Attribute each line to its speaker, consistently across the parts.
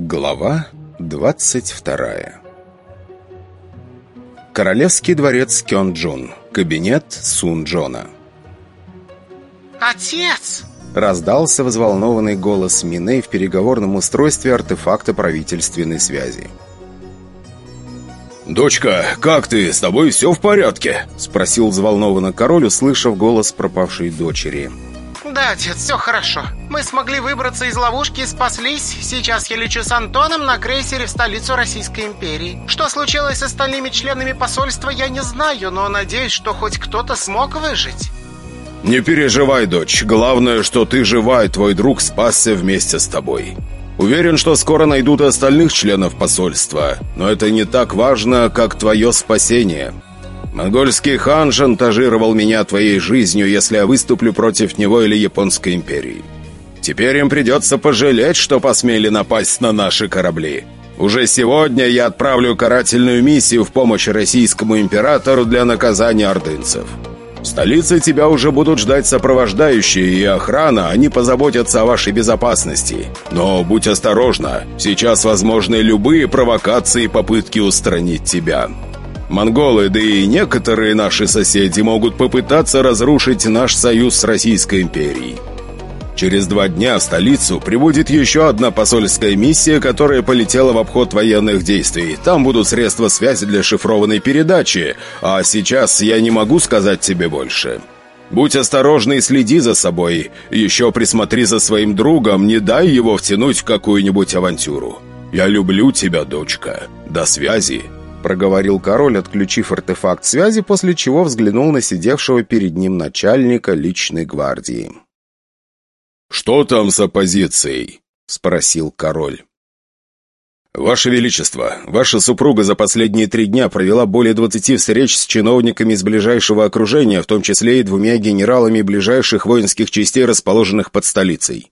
Speaker 1: Глава 22 Королевский дворец Кёнджун. Кабинет Сун Джона.
Speaker 2: «Отец!»
Speaker 1: Раздался взволнованный голос Миней в переговорном устройстве артефакта правительственной связи.
Speaker 3: «Дочка, как ты? С тобой все в порядке?»
Speaker 1: Спросил взволнованно король, услышав голос пропавшей дочери.
Speaker 2: «Да, отец, все хорошо. Мы смогли выбраться из ловушки и спаслись. Сейчас я лечу с Антоном на крейсере в столицу Российской империи. Что случилось с остальными членами посольства, я не знаю, но надеюсь, что хоть кто-то смог выжить».
Speaker 3: «Не переживай, дочь. Главное, что ты жива, и твой друг спасся вместе с тобой. Уверен, что скоро найдут остальных членов посольства, но это не так важно, как твое спасение. Монгольский хан шантажировал меня твоей жизнью, если я выступлю против него или Японской империи. Теперь им придется пожалеть, что посмели напасть на наши корабли. Уже сегодня я отправлю карательную миссию в помощь российскому императору для наказания ордынцев». В столице тебя уже будут ждать сопровождающие и охрана, они позаботятся о вашей безопасности. Но будь осторожна, сейчас возможны любые провокации и попытки устранить тебя. Монголы, да и некоторые наши соседи могут попытаться разрушить наш союз с Российской империей. Через два дня в столицу прибудет еще одна посольская миссия, которая полетела в обход военных действий. Там будут средства связи для шифрованной передачи, а сейчас я не могу сказать тебе больше. Будь осторожна и следи за собой. Еще присмотри за своим другом, не дай его втянуть в какую-нибудь авантюру. Я люблю тебя, дочка. До связи.
Speaker 1: Проговорил король, отключив артефакт связи, после чего взглянул на сидевшего перед ним начальника личной гвардии.
Speaker 3: «Что там с оппозицией?» — спросил король. «Ваше Величество, ваша супруга за последние три дня провела более двадцати встреч с чиновниками из ближайшего окружения, в том числе и двумя генералами ближайших воинских частей, расположенных под столицей.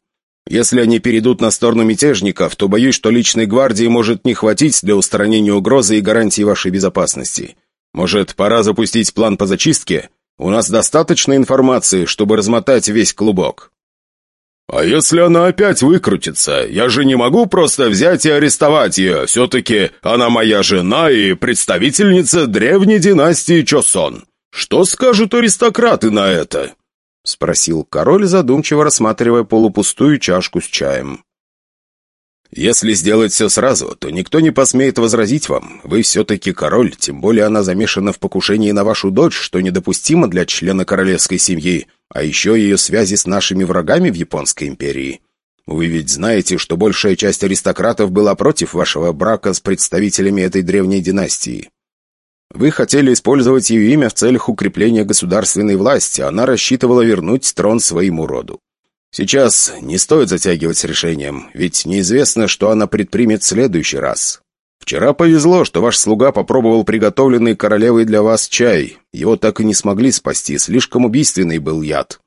Speaker 3: Если они перейдут на сторону мятежников, то боюсь, что личной гвардии может не хватить для устранения угрозы и гарантии вашей безопасности. Может, пора запустить план по зачистке? У нас достаточно информации, чтобы размотать весь клубок». «А если она опять выкрутится? Я же не могу просто взять и арестовать ее. Все-таки она моя жена и представительница древней династии Чосон. Что скажут аристократы на это?»
Speaker 1: Спросил король, задумчиво рассматривая полупустую чашку с чаем.
Speaker 3: «Если сделать все сразу, то никто не посмеет возразить вам. Вы все-таки король, тем более она замешана в покушении на вашу дочь, что недопустимо для члена королевской семьи, а еще ее связи с нашими врагами в Японской империи. Вы ведь знаете, что большая часть аристократов была против вашего брака с представителями этой древней династии. Вы хотели использовать ее имя в целях укрепления государственной власти, она рассчитывала вернуть трон своему роду. Сейчас не стоит затягивать с решением, ведь неизвестно, что она предпримет в следующий раз. Вчера повезло, что ваш слуга попробовал приготовленный королевой для вас чай. Его так и не смогли спасти, слишком убийственный был яд.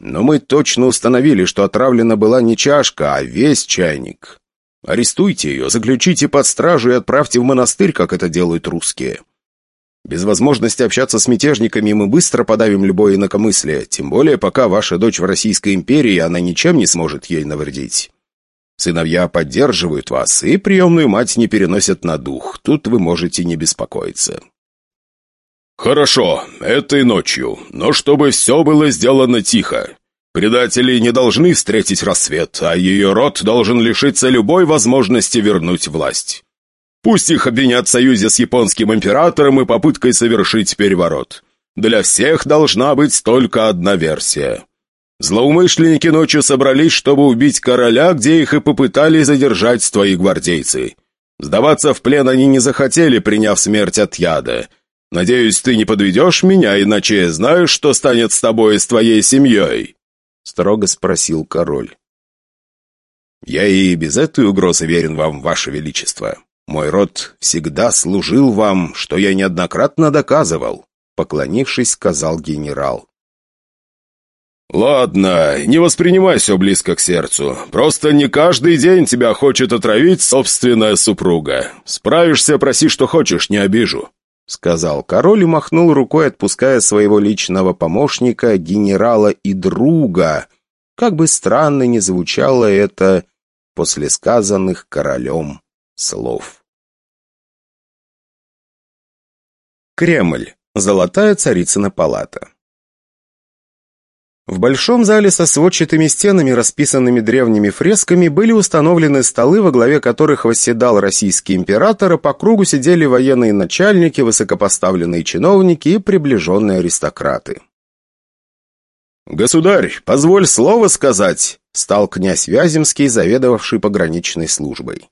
Speaker 3: Но мы точно установили, что отравлена была не чашка, а весь чайник. Арестуйте ее, заключите под стражу и отправьте в монастырь, как это делают русские. Без возможности общаться с мятежниками мы быстро подавим любое инакомыслие, тем более пока ваша дочь в Российской империи, она ничем не сможет ей навредить. Сыновья поддерживают вас, и приемную мать не переносят на дух. Тут вы можете не беспокоиться». «Хорошо, этой ночью, но чтобы все было сделано тихо. Предатели не должны встретить рассвет, а ее род должен лишиться любой возможности вернуть власть. Пусть их обвинят в союзе с японским императором и попыткой совершить переворот. Для всех должна быть только одна версия. Злоумышленники ночью собрались, чтобы убить короля, где их и попытались задержать твои гвардейцы. Сдаваться в плен они не захотели, приняв смерть от яда. Надеюсь, ты не подведешь меня, иначе знаешь, что станет с тобой и с твоей семьей?» Строго спросил король. «Я и без этой угрозы верен вам, ваше величество. Мой род всегда служил вам, что я неоднократно доказывал», поклонившись, сказал генерал. «Ладно, не воспринимай все близко к сердцу. Просто не каждый день тебя хочет отравить собственная супруга. Справишься, проси, что хочешь, не обижу», — сказал король и махнул рукой, отпуская своего личного помощника, генерала и друга. Как бы странно ни звучало это
Speaker 1: после сказанных королем слов. Кремль. Золотая царицына палата. В большом зале со сводчатыми стенами, расписанными древними фресками, были установлены столы, во главе которых восседал российский император, а по кругу сидели военные начальники, высокопоставленные чиновники и приближенные аристократы.
Speaker 3: «Государь, позволь слово сказать», — стал князь Вяземский, заведовавший пограничной службой.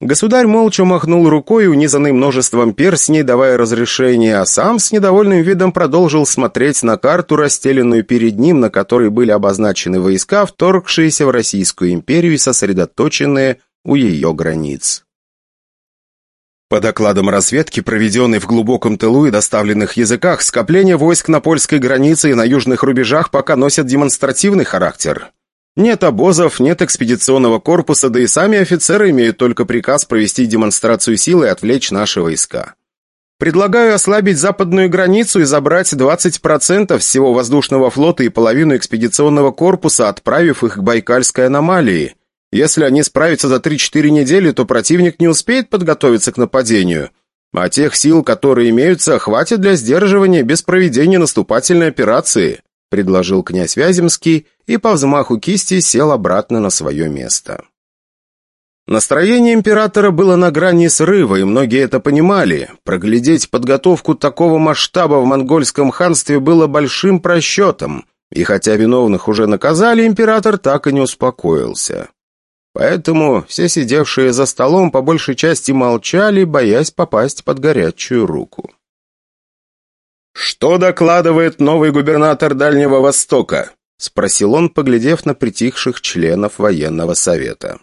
Speaker 1: Государь молча махнул рукой, унизанный множеством перстней, давая разрешение, а сам с недовольным видом продолжил смотреть на карту, расстеленную перед ним, на которой были обозначены войска, вторгшиеся в Российскую империю и сосредоточенные у ее границ. По докладам разведки, проведенной в глубоком тылу и доставленных языках, скопление войск на польской границе и на южных рубежах пока носят демонстративный характер. Нет обозов, нет экспедиционного корпуса, да и сами офицеры имеют только приказ провести демонстрацию силы и отвлечь наши войска. Предлагаю ослабить западную границу и забрать 20% всего воздушного флота и половину экспедиционного корпуса, отправив их к Байкальской аномалии. Если они справятся за 3-4 недели, то противник не успеет подготовиться к нападению. А тех сил, которые имеются, хватит для сдерживания без проведения наступательной операции предложил князь Вяземский и по взмаху кисти сел обратно на свое место. Настроение императора было на грани срыва, и многие это понимали. Проглядеть подготовку такого масштаба в монгольском ханстве было большим просчетом, и хотя виновных уже наказали, император так и не успокоился. Поэтому все сидевшие за столом по большей части молчали, боясь попасть под горячую руку.
Speaker 3: «Что докладывает новый губернатор Дальнего Востока?» — спросил он, поглядев на притихших членов военного совета.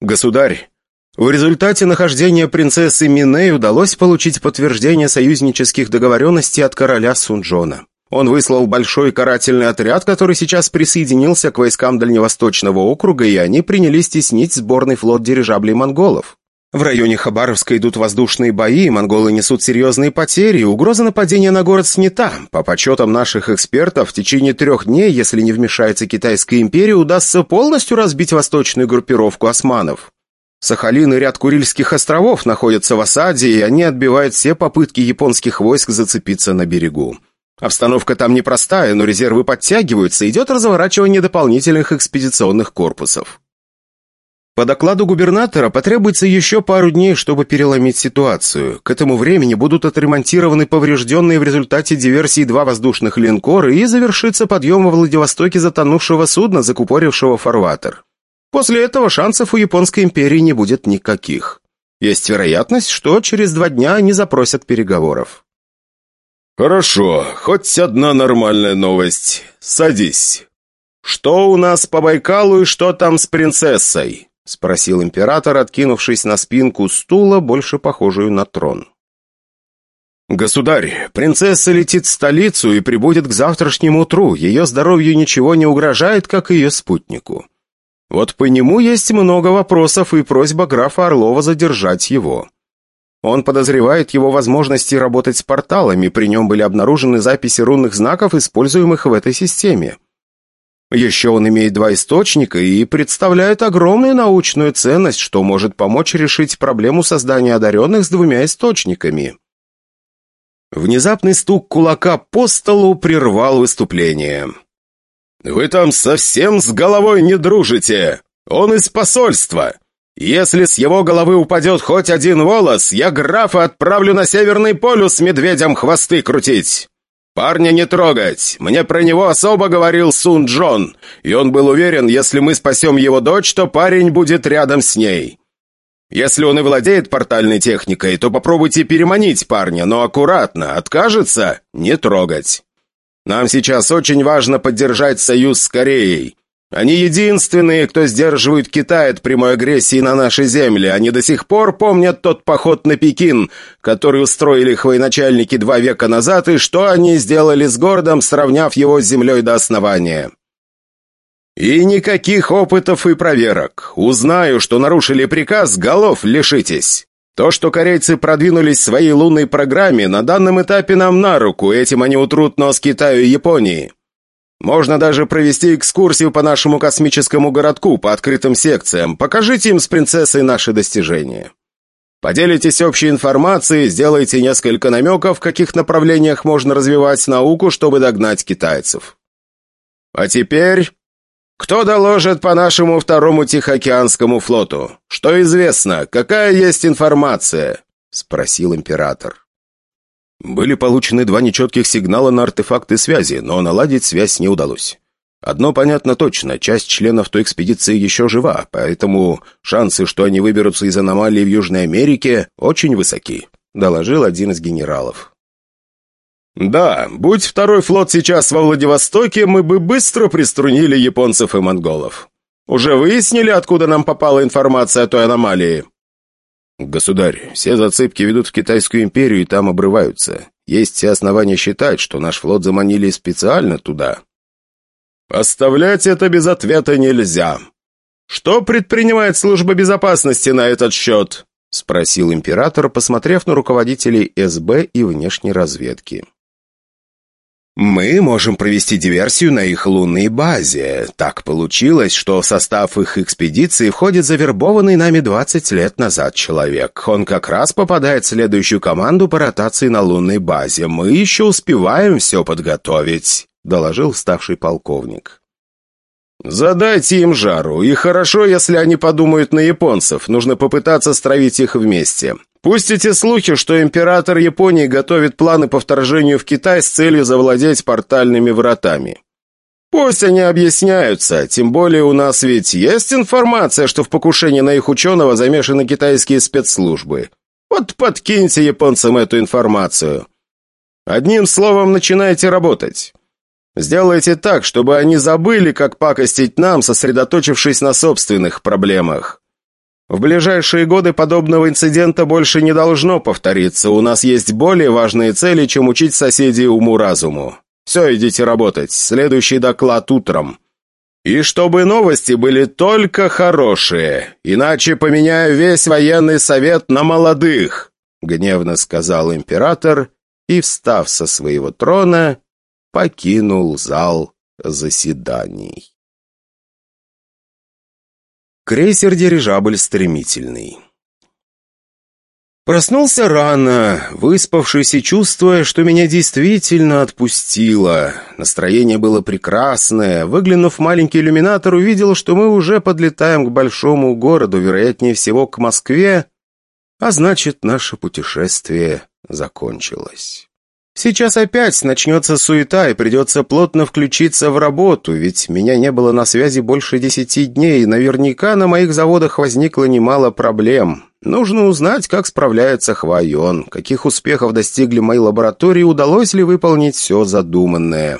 Speaker 1: «Государь, в результате нахождения принцессы Миней удалось получить подтверждение союзнических договоренностей от короля Сунджона. Он выслал большой карательный отряд, который сейчас присоединился к войскам Дальневосточного округа, и они принялись теснить сборный флот дирижаблей монголов. В районе Хабаровска идут воздушные бои, монголы несут серьезные потери, угроза нападения на город снята. По подсчетам наших экспертов, в течение трех дней, если не вмешается Китайская империя, удастся полностью разбить восточную группировку османов. Сахалин и ряд Курильских островов находятся в осаде, и они отбивают все попытки японских войск зацепиться на берегу. Обстановка там непростая, но резервы подтягиваются, идет разворачивание дополнительных экспедиционных корпусов. По докладу губернатора потребуется еще пару дней, чтобы переломить ситуацию. К этому времени будут отремонтированы поврежденные в результате диверсии два воздушных линкора и завершится подъем во Владивостоке затонувшего судна, закупорившего фарватер. После этого шансов у Японской империи не будет никаких. Есть вероятность, что через два дня они запросят переговоров.
Speaker 3: «Хорошо, хоть одна нормальная новость. Садись. Что у нас по Байкалу и что там с принцессой?» — спросил император, откинувшись на спинку стула, больше похожую на трон.
Speaker 1: «Государь, принцесса летит в столицу и прибудет к завтрашнему утру. Ее здоровью ничего не угрожает, как и ее спутнику. Вот по нему есть много вопросов и просьба графа Орлова задержать его. Он подозревает его возможности работать с порталами, при нем были обнаружены записи рунных знаков, используемых в этой системе. Еще он имеет два источника и представляет огромную научную ценность, что может помочь решить проблему создания одаренных с двумя источниками. Внезапный стук кулака по столу прервал выступление.
Speaker 3: «Вы там совсем с головой не дружите! Он из посольства! Если с его головы упадет хоть один волос, я графа отправлю на Северный полюс медведям хвосты крутить!» «Парня не трогать! Мне про него особо говорил Сун Джон, и он был уверен, если мы спасем его дочь, то парень будет рядом с ней. Если он и владеет портальной техникой, то попробуйте переманить парня, но аккуратно, откажется – не трогать. Нам сейчас очень важно поддержать союз с Кореей. Они единственные, кто сдерживают Китай от прямой агрессии на наши земли. Они до сих пор помнят тот поход на Пекин, который устроили их военачальники два века назад, и что они сделали с городом, сравняв его с землей до основания. И никаких опытов и проверок. Узнаю, что нарушили приказ, голов лишитесь. То, что корейцы продвинулись в своей лунной программе, на данном этапе нам на руку, этим они утрут нос Китаю и Японии.
Speaker 1: Можно даже провести экскурсию по нашему космическому городку по открытым секциям. Покажите им с принцессой наши достижения. Поделитесь общей информацией, сделайте несколько намеков, в каких направлениях можно развивать науку, чтобы догнать китайцев. А теперь... Кто доложит по нашему второму Тихоокеанскому флоту? Что известно? Какая есть информация?» — спросил император. Были получены два нечетких сигнала на артефакты связи, но наладить связь не удалось. Одно понятно точно, часть членов той экспедиции еще жива, поэтому шансы, что они выберутся из аномалии в Южной Америке, очень высоки», — доложил один из генералов. «Да, будь второй флот сейчас во Владивостоке, мы бы быстро приструнили японцев и монголов. Уже выяснили, откуда нам попала информация о той аномалии?» «Государь, все зацепки ведут в Китайскую империю и там обрываются. Есть все основания считать, что наш флот заманили специально туда». «Оставлять это без ответа нельзя. Что предпринимает служба безопасности на этот счет?» — спросил император, посмотрев на руководителей СБ и внешней разведки. Мы можем провести диверсию на их лунной базе. Так получилось, что в состав их экспедиции входит завербованный нами 20 лет назад человек. Он как раз попадает в следующую команду по ротации на лунной базе. Мы еще успеваем все подготовить», — доложил старший полковник. «Задайте им жару, и хорошо, если они подумают на японцев. Нужно попытаться стравить их вместе. Пустите слухи, что император Японии готовит планы по вторжению в Китай с целью завладеть портальными вратами. Пусть они объясняются, тем более у нас ведь есть информация, что в покушении на их ученого замешаны китайские спецслужбы. Вот подкиньте японцам эту информацию. Одним словом, начинайте работать. Сделайте так, чтобы они забыли, как пакостить нам, сосредоточившись на собственных проблемах. В ближайшие годы подобного инцидента больше не должно повториться. У нас есть более важные цели, чем учить соседей уму-разуму. Все, идите работать. Следующий доклад утром. И чтобы новости были только хорошие, иначе поменяю весь военный совет на молодых, гневно сказал император и, встав со своего трона, покинул зал заседаний. Крейсер-дирижабль «Стремительный». Проснулся рано, выспавшись и чувствуя, что меня действительно отпустило. Настроение было прекрасное. Выглянув в маленький иллюминатор, увидел, что мы уже подлетаем к большому городу, вероятнее всего, к Москве, а значит, наше путешествие закончилось. Сейчас опять начнется суета, и придется плотно включиться в работу, ведь меня не было на связи больше десяти дней, и наверняка на моих заводах возникло немало проблем. Нужно узнать, как справляется Хвайон, каких успехов достигли мои лаборатории, удалось ли выполнить все задуманное.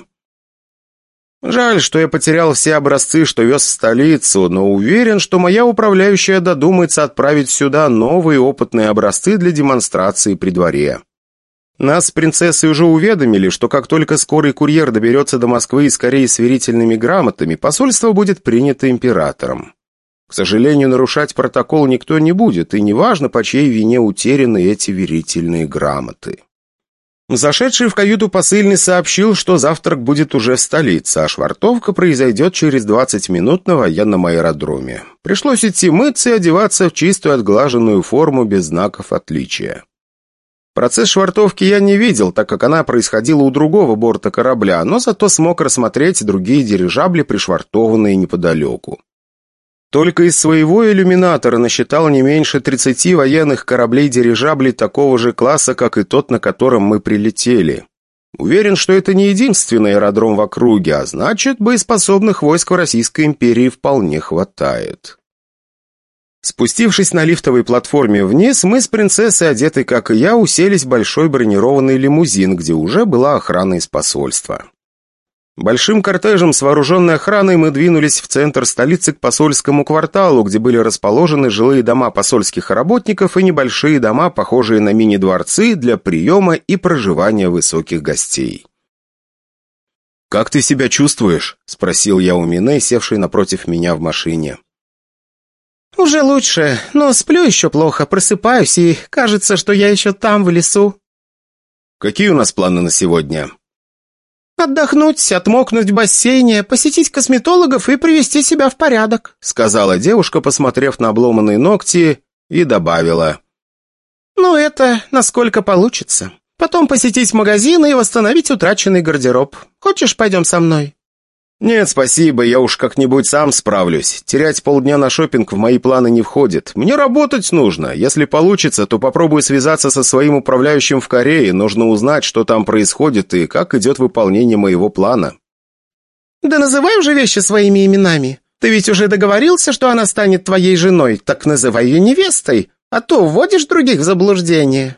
Speaker 1: Жаль, что я потерял все образцы, что вез в столицу, но уверен, что моя управляющая додумается отправить сюда новые опытные образцы для демонстрации при дворе. Нас с принцессой уже уведомили, что как только скорый курьер доберется до Москвы и скорее сверительными грамотами, посольство будет принято императором. К сожалению, нарушать протокол никто не будет, и неважно, по чьей вине утеряны эти верительные грамоты. Зашедший в каюту посыльный сообщил, что завтрак будет уже в столице, а швартовка произойдет через 20 минут на военном аэродроме. Пришлось идти мыться и одеваться в чистую отглаженную форму без знаков отличия. Процесс швартовки я не видел, так как она происходила у другого борта корабля, но зато смог рассмотреть другие дирижабли, пришвартованные неподалеку. Только из своего иллюминатора насчитал не меньше 30 военных кораблей-дирижаблей такого же класса, как и тот, на котором мы прилетели. Уверен, что это не единственный аэродром в округе, а значит, боеспособных войск в Российской империи вполне хватает. Спустившись на лифтовой платформе вниз, мы с принцессой, одетой как и я, уселись в большой бронированный лимузин, где уже была охрана из посольства. Большим кортежем с вооруженной охраной мы двинулись в центр столицы к посольскому кварталу, где были расположены жилые дома посольских работников и небольшие дома, похожие на мини-дворцы для приема и проживания высоких гостей. «Как ты себя чувствуешь?» – спросил я у Мине, севшей напротив меня в машине.
Speaker 2: «Уже лучше, но сплю еще плохо, просыпаюсь, и кажется, что я еще там, в лесу».
Speaker 1: «Какие у нас планы на сегодня?»
Speaker 2: «Отдохнуть, отмокнуть в бассейне, посетить косметологов и привести себя в порядок»,
Speaker 1: сказала девушка, посмотрев на обломанные ногти, и добавила.
Speaker 2: «Ну, это насколько получится. Потом посетить магазины и восстановить утраченный гардероб. Хочешь, пойдем со мной?»
Speaker 1: «Нет, спасибо, я уж как-нибудь сам справлюсь. Терять полдня на шопинг в мои планы не входит. Мне работать нужно. Если получится, то попробую связаться со своим управляющим в Корее. Нужно узнать, что там происходит и как идет выполнение моего плана».
Speaker 2: «Да называй уже вещи своими именами. Ты ведь уже договорился, что она станет твоей женой, так называй ее невестой, а то вводишь других в заблуждение».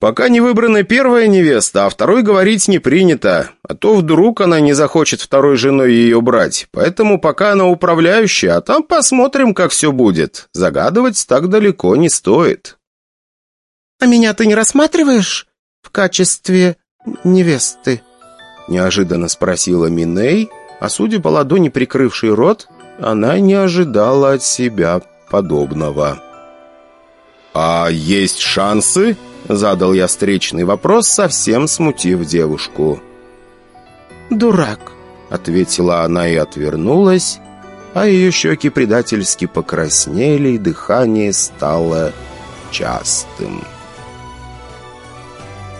Speaker 1: «Пока не выбрана первая невеста, а второй говорить не принято, а то вдруг она не захочет второй женой ее брать, поэтому пока она управляющая, а там посмотрим, как все будет. Загадывать так далеко не стоит».
Speaker 2: «А меня ты не рассматриваешь в качестве невесты?»
Speaker 1: Неожиданно спросила Миней, а судя по ладони, прикрывшей рот, она не ожидала от себя подобного. «А есть шансы?» Задал я встречный вопрос, совсем смутив девушку.
Speaker 2: «Дурак», —
Speaker 1: ответила она и отвернулась, а ее щеки предательски покраснели, и дыхание стало частым.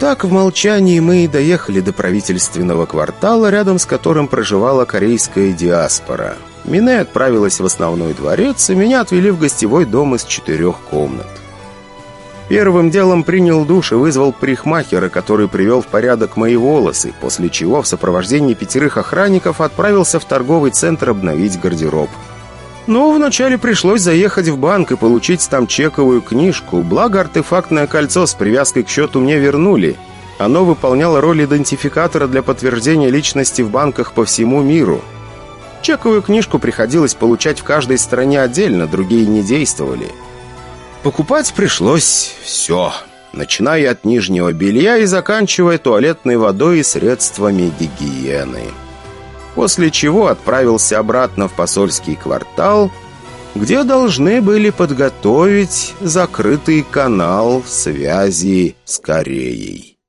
Speaker 1: Так в молчании мы и доехали до правительственного квартала, рядом с которым проживала корейская диаспора. Мине отправилась в основной дворец, и меня отвели в гостевой дом из четырех комнат. Первым делом принял душ и вызвал парикмахера, который привел в порядок мои волосы, после чего в сопровождении пятерых охранников отправился в торговый центр обновить гардероб. Но вначале пришлось заехать в банк и получить там чековую книжку, благо артефактное кольцо с привязкой к счету мне вернули. Оно выполняло роль идентификатора для подтверждения личности в банках по всему миру. Чековую книжку приходилось получать в каждой стране отдельно, другие не действовали. Покупать пришлось все, начиная от нижнего белья и заканчивая туалетной водой и средствами гигиены. После чего отправился обратно в посольский квартал, где должны были подготовить закрытый канал связи с Кореей.